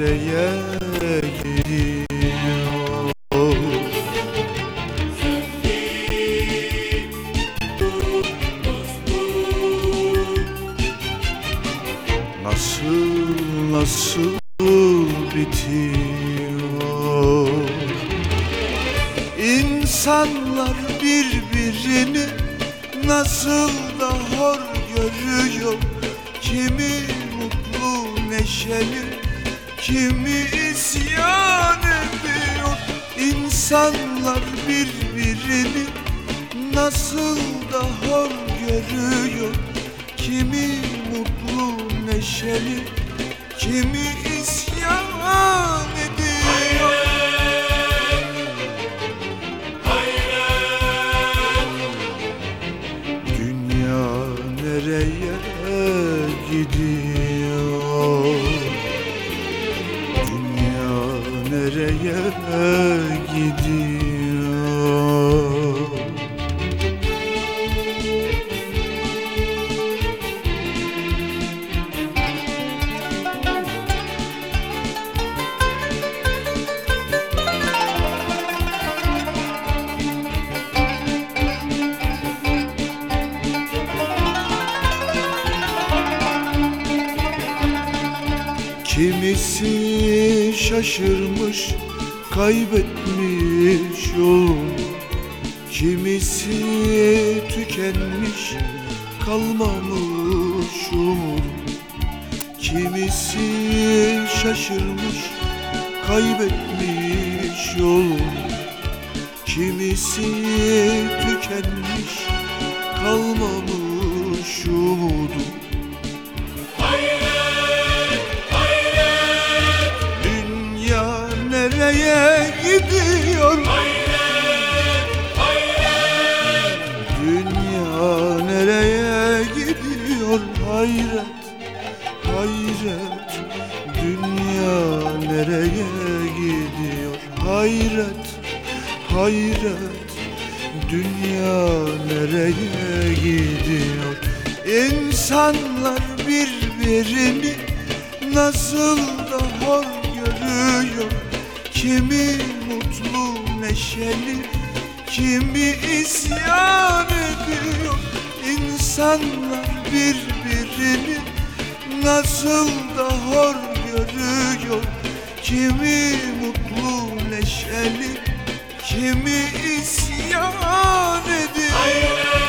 nereye gidiyor? Nasıl nasıl bitiyor? İnsanlar birbirini nasıl da hor görüyor? Kimi mutlu neşeli kimi isyan ediyor? İnsanlar birbirini nasıl da hor görüyor? Kimi mutlu neşeli, kimi isyan ediyor? Dünya nereye gidiyor? Nereye gidiyor? Kimisi şaşırmış, kaybetmiş yolunu Kimisi tükenmiş, kalmamış umur Kimisi şaşırmış, kaybetmiş yolunu Kimisi tükenmiş, kalmamış umudu gidiyor? Dünya nereye gidiyor? Hayret, hayret Dünya nereye gidiyor? Hayret, hayret Dünya nereye gidiyor? İnsanlar birbirini nasıl da hor görüyor Kimi mutlu neşeli Kimi isyan ediyor. İnsanlar birbirini nasıl da hor görüyor. Kimi mutlu neşeli Kimi isyan ediyor. Dünya